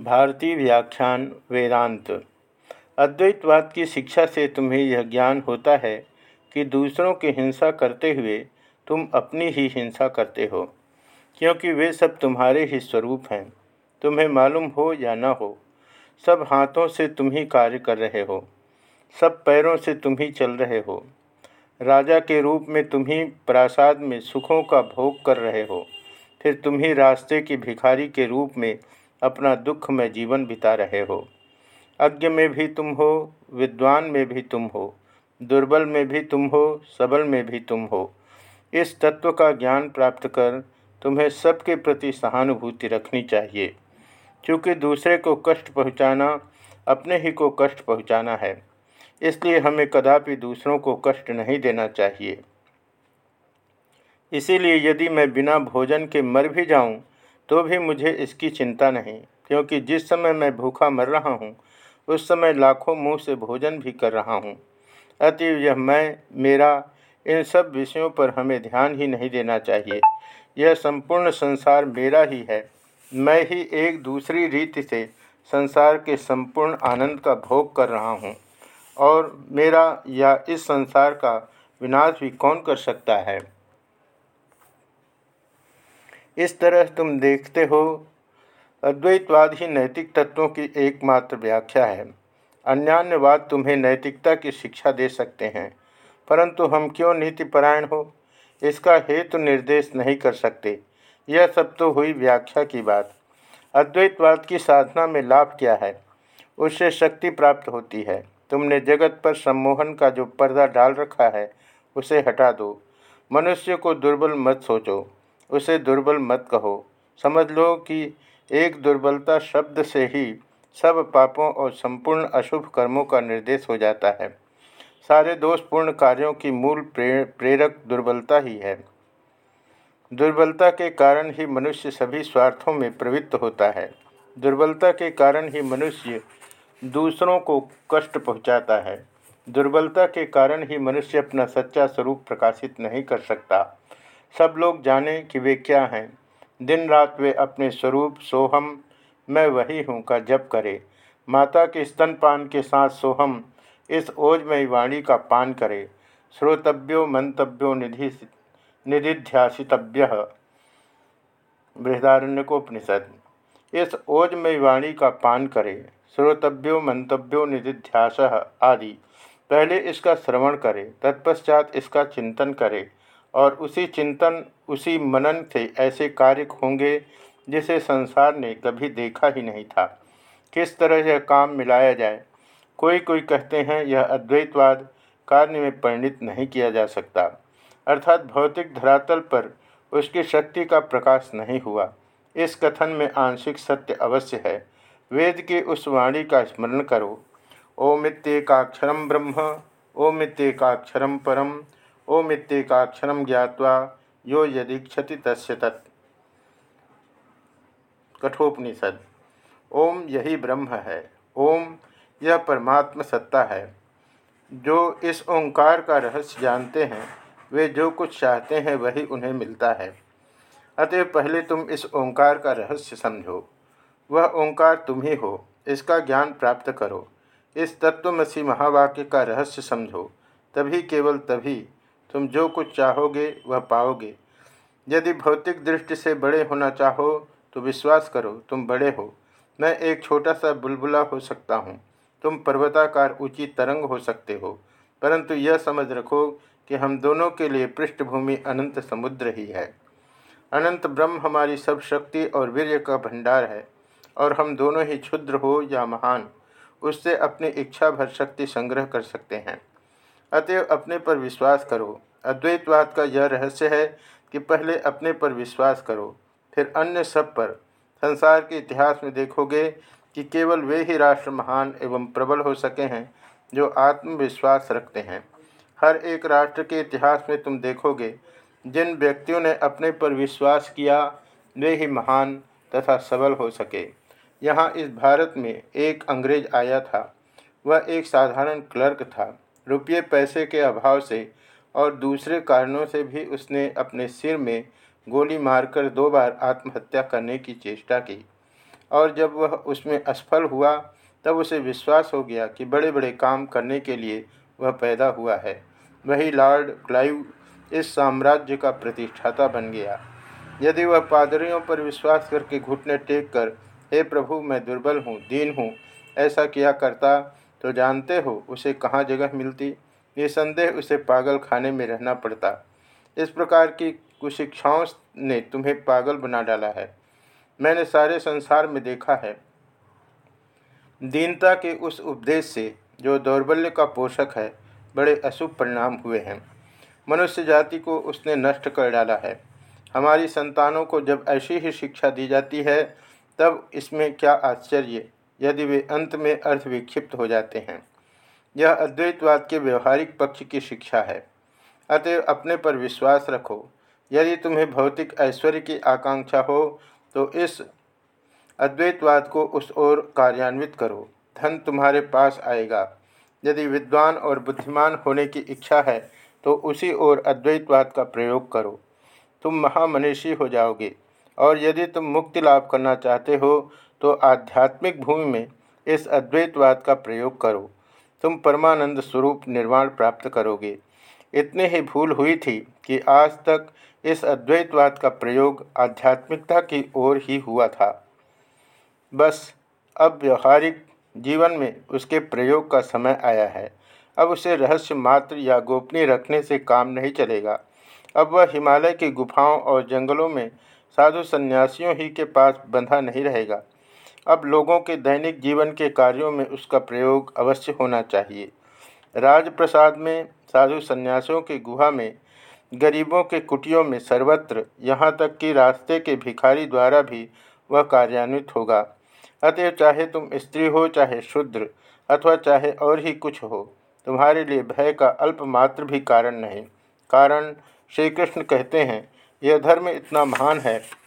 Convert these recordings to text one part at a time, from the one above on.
भारतीय व्याख्यान वेदांत। अद्वैतवाद की शिक्षा से तुम्हें यह ज्ञान होता है कि दूसरों की हिंसा करते हुए तुम अपनी ही हिंसा करते हो, क्योंकि वे सब तुम्हारे ही स्वरूप हैं। तुम्हें मालूम हो या न हो, सब हाथों से तुम ही कार्य कर रहे हो, सब पैरों से तुम ही चल रहे हो। राजा के रूप में तुम ही प्रासाद में सुखों का भोग कर रहे हो, फिर तुम ही रास्ते की भिखारी के रूप में अपना दुख में जीवन बिता रहे हो। अज्ञ में भी तुम हो, विद्वान में भी तुम हो, दुर्बल में भी तुम हो, सबल में भी तुम हो। इस तत्व का ज्ञान प्राप्त कर तुम्हें सबके प्रति सहानुभूति रखनी चाहिए। क्योंकि दूसरे को कष्ट पहुंचाना अपने ही को कष्ट पहुंचाना है। इसलिए हमें कदापि दूसरों को कष्ट नहीं देना चाहिए। इसीलिए यदि मैं बिना भोजन के मर भी जाऊँ तो भी मुझे इसकी चिंता नहीं, क्योंकि जिस समय मैं भूखा मर रहा हूँ, उस समय लाखों मुँह से भोजन भी कर रहा हूँ। अतएव यह मैं, मेरा, इन सब विषयों पर हमें ध्यान ही नहीं देना चाहिए। यह संपूर्ण संसार मेरा ही है। मैं ही एक दूसरी रीति से संसार के संपूर्ण आनंद का भोग कर रहा हूँ, और मेरा या इस संसार का विनाश भी कौन कर सकता है? इस तरह तुम देखते हो। अद्वैतवाद ही नैतिक तत्वों की एकमात्र व्याख्या है। अन्यान्यवाद तुम्हें नैतिकता की शिक्षा दे सकते हैं, परंतु हम क्यों नीतिपरायण हो? इसका हेतु निर्देश नहीं कर सकते। यह सब तो हुई व्याख्या की बात। अद्वैतवाद की साधना में लाभ क्या है? उससे शक्ति प्राप्त होती है। तुमने जगत पर सम्मोहन का जो पर्दा डाल रखा है, उसे हटा दो। मनुष्य को दुर्बल मत सोचो। उसे दुर्बल मत कहो। समझ लो कि एक दुर्बलता शब्द से ही सब पापों और संपूर्ण अशुभ कर्मों का निर्देश हो जाता है। सारे दोषपूर्ण कार्यों की मूल प्रे, प्रेरक दुर्बलता ही है। दुर्बलता के कारण ही मनुष्य सभी स्वार्थों में प्रवृत्त होता है। दुर्बलता के कारण ही मनुष्य दूसरों को कष्ट पहुंचाता है। दुर्बलता के कारण ही मनुष्य अपना सच्चा स्वरूप प्रकाशित नहीं कर सकता। सब लोग जाने कि वे क्या हैं। दिन रात वे अपने स्वरूप सोहम, मैं वही हूँ का जप करे। माता के स्तनपान के साथ सोहम, इस ओजमयी वाणी का पान करे। श्रोतव्यो मंतव्यो निधि, निधिध्यासितव्य। बृहदारण्यकोपनिषद। इस ओजमयी वाणी का पान करे। श्रोतव्यो मंतव्यो निधिध्यास आदि। पहले इसका श्रवण करे, तत्पश्चात इसका चिंतन करे। और उसी चिंतन, उसी मनन से ऐसे कार्य होंगे जिसे संसार ने कभी देखा ही नहीं था। किस तरह यह काम मिलाया जाए? कोई कोई कहते हैं यह अद्वैतवाद कार्य में परिणित नहीं किया जा सकता। अर्थात भौतिक धरातल पर उसकी शक्ति का प्रकाश नहीं हुआ। इस कथन में आंशिक सत्य अवश्य है। वेद की उस वाणी का स्मरण करो। ओमित्येकाक्षरम ब्रह्म ओमित्येकाक्षरम परम। ओमित्येकाक्षर ज्ञावा यो यदीक्षति तस्य तत्। कठोपनिषद। ओम यही ब्रह्म है। ओम यह परमात्म सत्ता है। जो इस ओंकार का रहस्य जानते हैं, वे जो कुछ चाहते हैं वही उन्हें मिलता है। अतः पहले तुम इस ओंकार का रहस्य समझो। वह ओंकार तुम ही हो। इसका ज्ञान प्राप्त करो। इस तत्वमसी महावाक्य का रहस्य समझो। तभी केवल तभी तुम जो कुछ चाहोगे, वह पाओगे। यदि भौतिक दृष्टि से बड़े होना चाहो तो विश्वास करो, तुम बड़े हो। मैं एक छोटा सा बुलबुला हो सकता हूँ। तुम पर्वताकार ऊँची तरंग हो सकते हो। परंतु यह समझ रखो कि हम दोनों के लिए पृष्ठभूमि अनंत समुद्र ही है। अनंत ब्रह्म हमारी सब शक्ति और वीर्य का भंडार है, और हम दोनों ही क्षुद्र हो या महान, उससे अपनी इच्छा भर शक्ति संग्रह कर सकते हैं। अतएव अपने पर विश्वास करो। अद्वैतवाद का यह रहस्य है कि पहले अपने पर विश्वास करो, फिर अन्य सब पर। संसार के इतिहास में देखोगे कि केवल वे ही राष्ट्र महान एवं प्रबल हो सके हैं, जो आत्मविश्वास रखते हैं। हर एक राष्ट्र के इतिहास में तुम देखोगे, जिन व्यक्तियों ने अपने पर विश्वास किया, वे ही महान तथा सबल हो सके। यहाँ इस भारत में एक अंग्रेज़ आया था। वह एक साधारण क्लर्क था। रुपये पैसे के अभाव से और दूसरे कारणों से भी उसने अपने सिर में गोली मारकर दो बार आत्महत्या करने की चेष्टा की। और जब वह उसमें असफल हुआ, तब उसे विश्वास हो गया कि बड़े बड़े काम करने के लिए वह पैदा हुआ है। वही लॉर्ड क्लाइव इस साम्राज्य का प्रतिष्ठाता बन गया। यदि वह पादरियों पर विश्वास करके घुटने टेक कर हे प्रभु, मैं दुर्बल हूँ, दीन हूँ, ऐसा किया करता तो जानते हो उसे कहाँ जगह मिलती? ये संदेह उसे पागल खाने में रहना पड़ता। इस प्रकार की कुशिक्षाओं ने तुम्हें पागल बना डाला है। मैंने सारे संसार में देखा है। दीनता के उस उपदेश से जो दौर्बल्य का पोषक है, बड़े अशुभ परिणाम हुए हैं। मनुष्य जाति को उसने नष्ट कर डाला है। हमारी संतानों को जब ऐसी ही शिक्षा दी जाती है, तब इसमें क्या आश्चर्य? यदि वे अंत में अर्थ विक्षिप्त हो जाते हैं। यह अद्वैतवाद के व्यवहारिक पक्ष की शिक्षा है। अतएव अपने पर विश्वास रखो। यदि तुम्हें भौतिक ऐश्वर्य की आकांक्षा हो तो इस अद्वैतवाद को उस ओर कार्यान्वित करो। धन तुम्हारे पास आएगा। यदि विद्वान और बुद्धिमान होने की इच्छा है तो उसी ओर अद्वैतवाद का प्रयोग करो। तुम महामनीषी हो जाओगे। और यदि तुम मुक्ति लाभ करना चाहते हो तो आध्यात्मिक भूमि में इस अद्वैतवाद का प्रयोग करो। तुम परमानंद स्वरूप निर्वाण प्राप्त करोगे। इतनी ही भूल हुई थी कि आज तक इस अद्वैतवाद का प्रयोग आध्यात्मिकता की ओर ही हुआ था। बस, अब व्यवहारिक जीवन में उसके प्रयोग का समय आया है। अब उसे रहस्य मात्र या गोपनीय रखने से काम नहीं चलेगा। अब वह हिमालय की गुफाओं और जंगलों में साधु सन्यासियों ही के पास बंधा नहीं रहेगा। अब लोगों के दैनिक जीवन के कार्यों में उसका प्रयोग अवश्य होना चाहिए। राजप्रसाद में, साधु संन्यासियों की गुहा में, गरीबों के कुटियों में सर्वत्र, यहाँ तक कि रास्ते के भिखारी द्वारा भी वह कार्यान्वित होगा। अतएव चाहे तुम स्त्री हो, चाहे शूद्र, अथवा चाहे और ही कुछ हो, तुम्हारे लिए भय का अल्पमात्र भी कारण नहीं। कारण श्री कृष्ण कहते हैं, यह धर्म इतना महान है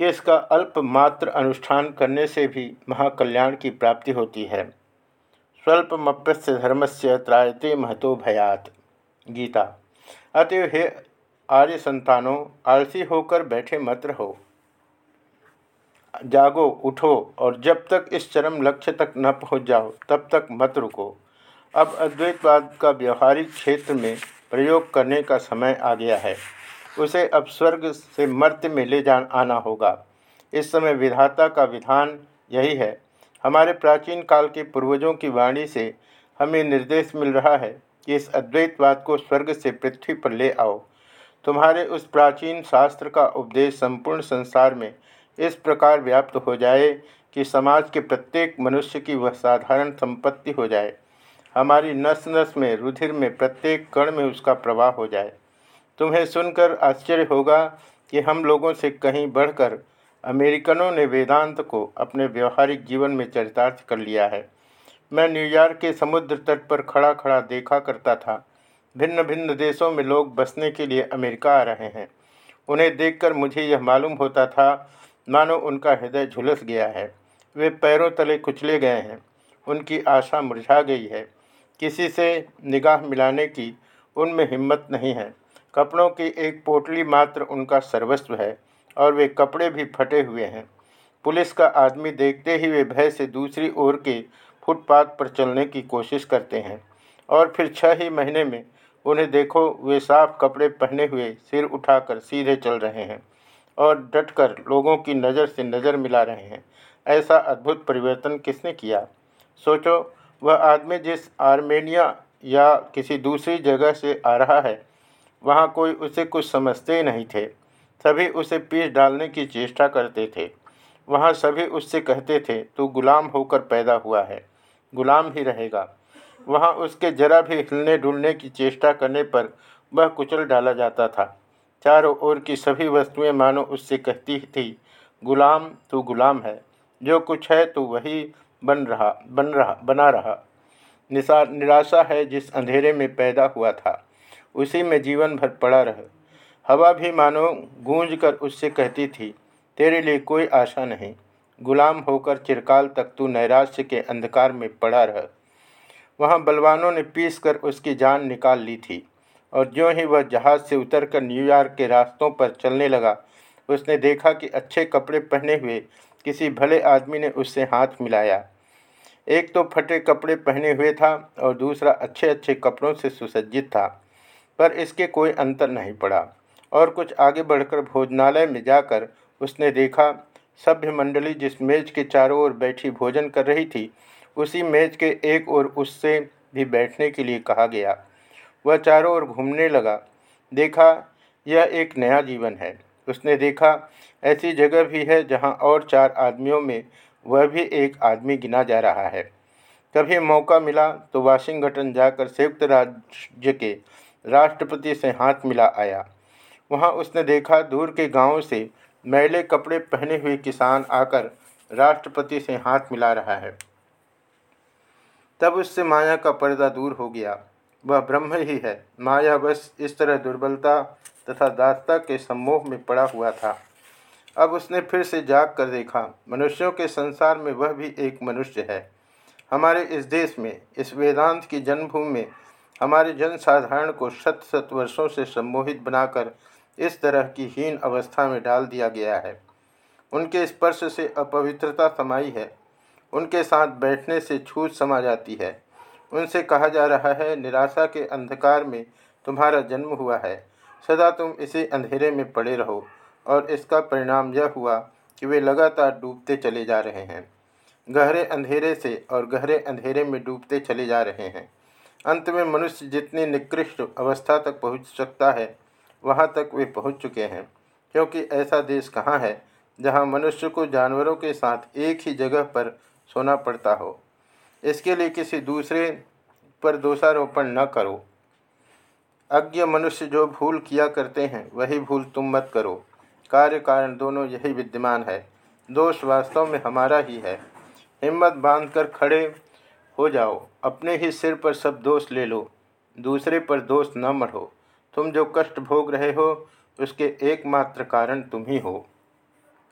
कि इसका अल्पमात्र अनुष्ठान करने से भी महाकल्याण की प्राप्ति होती है। स्वल्पमप्यस्य से त्रायते महतो भयात। गीता। अतएव हे आर्य संतानों, आलसी होकर बैठे मत रहो। जागो, उठो और जब तक इस चरम लक्ष्य तक न पहुँच जाओ, तब तक मत रुको। अब अद्वैतवाद का व्यवहारिक क्षेत्र में प्रयोग करने का समय आ गया है। उसे अब स्वर्ग से मर्त्य में ले जा आना होगा। इस समय विधाता का विधान यही है। हमारे प्राचीन काल के पूर्वजों की वाणी से हमें निर्देश मिल रहा है कि इस अद्वैतवाद को स्वर्ग से पृथ्वी पर ले आओ। तुम्हारे उस प्राचीन शास्त्र का उपदेश संपूर्ण संसार में इस प्रकार व्याप्त हो जाए कि समाज के प्रत्येक मनुष्य की वह साधारण संपत्ति हो जाए। हमारी नस नस में, रुधिर में, प्रत्येक कण में उसका प्रवाह हो जाए। तुम्हें सुनकर आश्चर्य होगा कि हम लोगों से कहीं बढ़कर अमेरिकनों ने वेदांत को अपने व्यवहारिक जीवन में चरितार्थ कर लिया है। मैं न्यूयॉर्क के समुद्र तट पर खड़ा खड़ा देखा करता था। भिन्न भिन्न देशों में लोग बसने के लिए अमेरिका आ रहे हैं। उन्हें देखकर मुझे यह मालूम होता था, मानो उनका हृदय झुलस गया है। वे पैरों तले कुचले गए हैं। उनकी आशा मुरझा गई है। किसी से निगाह मिलाने की उनमें हिम्मत नहीं है। कपड़ों की एक पोटली मात्र उनका सर्वस्व है और वे कपड़े भी फटे हुए हैं। पुलिस का आदमी देखते ही वे भय से दूसरी ओर के फुटपाथ पर चलने की कोशिश करते हैं और फिर छः ही महीने में उन्हें देखो वे साफ़ कपड़े पहने हुए सिर उठाकर सीधे चल रहे हैं और डटकर लोगों की नज़र से नज़र मिला रहे हैं। ऐसा अद्भुत परिवर्तन किसने किया? सोचो, वह आदमी जिस आर्मेनिया या किसी दूसरी जगह से आ रहा है वहाँ कोई उसे कुछ समझते नहीं थे। सभी उसे पीस डालने की चेष्टा करते थे। वहाँ सभी उससे कहते थे, तू गुलाम होकर पैदा हुआ है। गुलाम ही रहेगा। वहाँ उसके जरा भी हिलने डुलने की चेष्टा करने पर वह कुचल डाला जाता था। चारों ओर की सभी वस्तुएँ मानो उससे कहती थी, गुलाम, तू गुलाम है। जो कुछ है तो वही बन रहा बन रहा, बना रहा। निशा निराशा है जिस अंधेरे में पैदा हुआ था। उसी में जीवन भर पड़ा रह। हवा भी मानो गूंज कर उससे कहती थी, तेरे लिए कोई आशा नहीं। गुलाम होकर चिरकाल तक तू नैराश्य के अंधकार में पड़ा रह। वहाँ बलवानों ने पीस कर उसकी जान निकाल ली थी और जो ही वह जहाज़ से उतरकर न्यूयॉर्क के रास्तों पर चलने लगा, उसने देखा कि अच्छे कपड़े पहने हुए किसी भले आदमी ने उससे हाथ मिलाया। एक तो फटे कपड़े पहने हुए था और दूसरा अच्छे अच्छे कपड़ों से सुसज्जित था। पर इसके कोई अंतर नहीं पड़ा। और कुछ आगे बढ़कर भोजनालय में जाकर उसने देखा सभ्य मंडली जिस मेज के चारों ओर बैठी भोजन कर रही थी, उसी मेज के एक ओर उससे भी बैठने के लिए कहा गया। वह चारों ओर घूमने लगा। देखा, यह एक नया जीवन है। उसने देखा, ऐसी जगह भी है जहाँ और चार आदमियों में वह भी एक आदमी गिना जा रहा है। कभी मौका मिला तो वाशिंगटन जाकर संयुक्त राज्य के राष्ट्रपति से हाथ मिला आया। वहाँ उसने देखा दूर के गाँवों से मैले कपड़े पहने हुए किसान आकर राष्ट्रपति से हाथ मिला रहा है। तब उससे माया का पर्दा दूर हो गया। वह ब्रह्म ही है। माया बस इस तरह दुर्बलता तथा दासता के सम्मोह में पड़ा हुआ था। अब उसने फिर से जाग कर देखा, मनुष्यों के संसार में वह भी एक मनुष्य है। हमारे इस देश में, इस वेदांत की जन्मभूमि में हमारे जन साधारण को शत शत वर्षों से सम्मोहित बनाकर इस तरह की हीन अवस्था में डाल दिया गया है। उनके स्पर्श से अपवित्रता समाई है। उनके साथ बैठने से छूत समा जाती है। उनसे कहा जा रहा है, निराशा के अंधकार में तुम्हारा जन्म हुआ है। सदा तुम इसी अंधेरे में पड़े रहो और इसका परिणाम यह हुआ कि वे लगातार डूबते चले जा रहे हैं। गहरे अंधेरे से और गहरे अंधेरे में डूबते चले जा रहे हैं। अंत में मनुष्य जितनी निकृष्ट अवस्था तक पहुँच सकता है, वहाँ तक वे पहुँच चुके हैं। क्योंकि ऐसा देश कहाँ है, जहाँ मनुष्य को जानवरों के साथ एक ही जगह पर सोना पड़ता हो। इसके लिए किसी दूसरे पर दोषारोपण न करो। अज्ञ मनुष्य जो भूल किया करते हैं, वही भूल तुम मत करो। कार्य कारण दोनों यही विद्यमान है। दोष वास्तव में हमारा ही है। हिम्मत बांधकर खड़े हो जाओ, अपने ही सिर पर सब दोष ले लो, दूसरे पर दोष न मढ़ो तुम जो कष्ट भोग रहे हो, उसके एकमात्र कारण तुम ही हो।